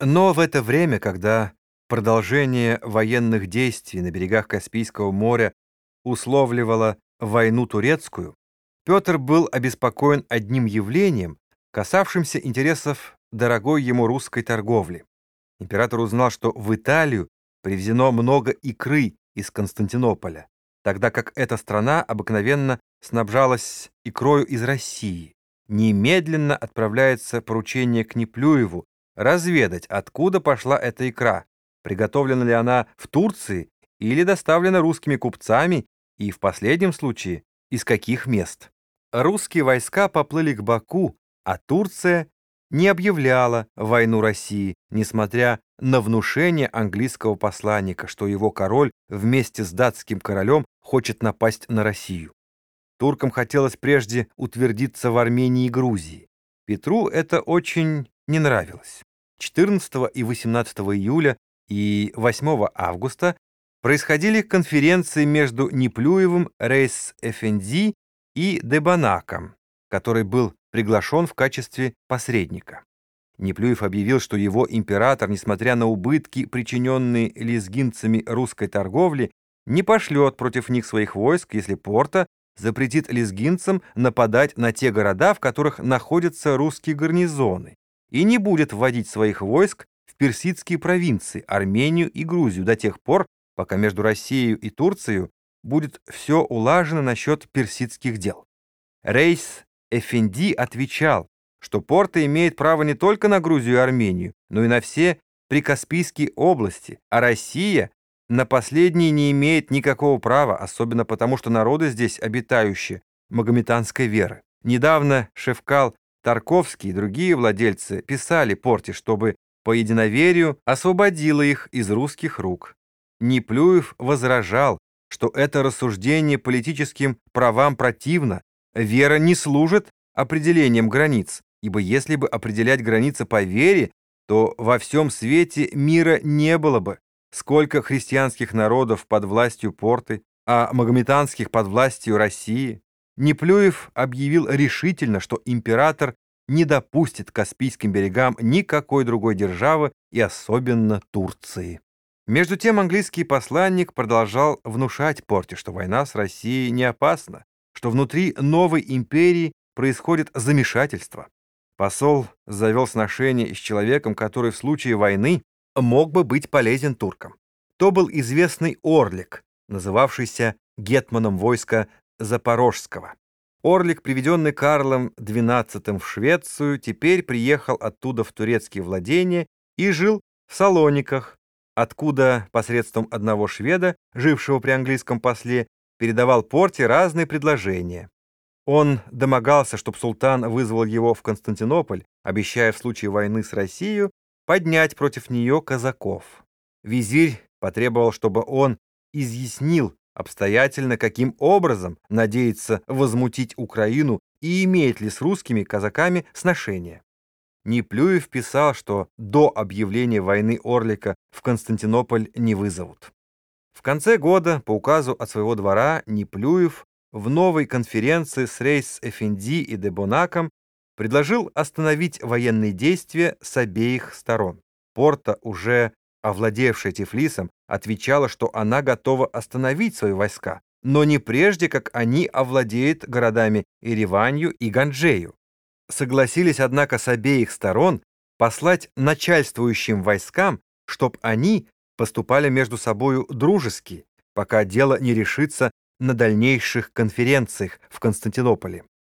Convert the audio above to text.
Но в это время, когда продолжение военных действий на берегах Каспийского моря условливало войну турецкую, Петр был обеспокоен одним явлением, касавшимся интересов дорогой ему русской торговли. Император узнал, что в Италию привезено много икры из Константинополя, тогда как эта страна обыкновенно снабжалась икрою из России. Немедленно отправляется поручение к Неплюеву разведать, откуда пошла эта икра, приготовлена ли она в Турции или доставлена русскими купцами и, в последнем случае, из каких мест. Русские войска поплыли к Баку, а Турция не объявляла войну России, несмотря на внушение английского посланника, что его король вместе с датским королем хочет напасть на Россию. Туркам хотелось прежде утвердиться в Армении и Грузии. Петру это очень не нравилось. 14 и 18 июля и 8 августа происходили конференции между Неплюевым, Рейс Эфенди и Дебанаком, который был приглашен в качестве посредника. Неплюев объявил, что его император, несмотря на убытки, причиненные лезгинцами русской торговли, не пошлет против них своих войск, если Порта запретит лезгинцам нападать на те города, в которых находятся русские гарнизоны, и не будет вводить своих войск в персидские провинции, Армению и Грузию до тех пор, пока между Россией и Турцией будет все улажено насчет персидских дел. Рейс Эфенди отвечал, что Порта имеет право не только на Грузию и Армению, но и на все прикаспийские области, а Россия на последние не имеет никакого права, особенно потому, что народы здесь обитающие магометанской веры. Недавно Шевкал Тарковский и другие владельцы писали Порте, чтобы по единоверию освободила их из русских рук. Неплюев возражал, что это рассуждение политическим правам противно, вера не служит определением границ, ибо если бы определять границы по вере, то во всем свете мира не было бы. Сколько христианских народов под властью Порты, а магометанских под властью России. Неплюев объявил решительно, что император не допустит к Каспийским берегам никакой другой державы и особенно Турции. Между тем английский посланник продолжал внушать Порте, что война с Россией не опасна, что внутри новой империи происходит замешательство. Посол завел сношение с человеком, который в случае войны мог бы быть полезен туркам. То был известный Орлик, называвшийся гетманом войска Запорожского. Орлик, приведенный Карлом XII в Швецию, теперь приехал оттуда в турецкие владения и жил в Салониках, откуда посредством одного шведа, жившего при английском после, передавал Порте разные предложения. Он домогался, чтобы султан вызвал его в Константинополь, обещая в случае войны с Россией поднять против нее казаков. Визирь потребовал, чтобы он изъяснил обстоятельно, каким образом надеется возмутить Украину и имеет ли с русскими казаками сношение. Неплюев писал, что до объявления войны Орлика в Константинополь не вызовут. В конце года, по указу от своего двора, Неплюев в новой конференции с Рейс Эфенди и Дебонаком предложил остановить военные действия с обеих сторон. Порта, уже овладевшая Тифлисом, отвечала, что она готова остановить свои войска, но не прежде, как они овладеют городами Ириванью и Ганджею. Согласились, однако, с обеих сторон послать начальствующим войскам, чтоб они поступали между собою дружески, пока дело не решится на дальнейших конференциях в Константинополе.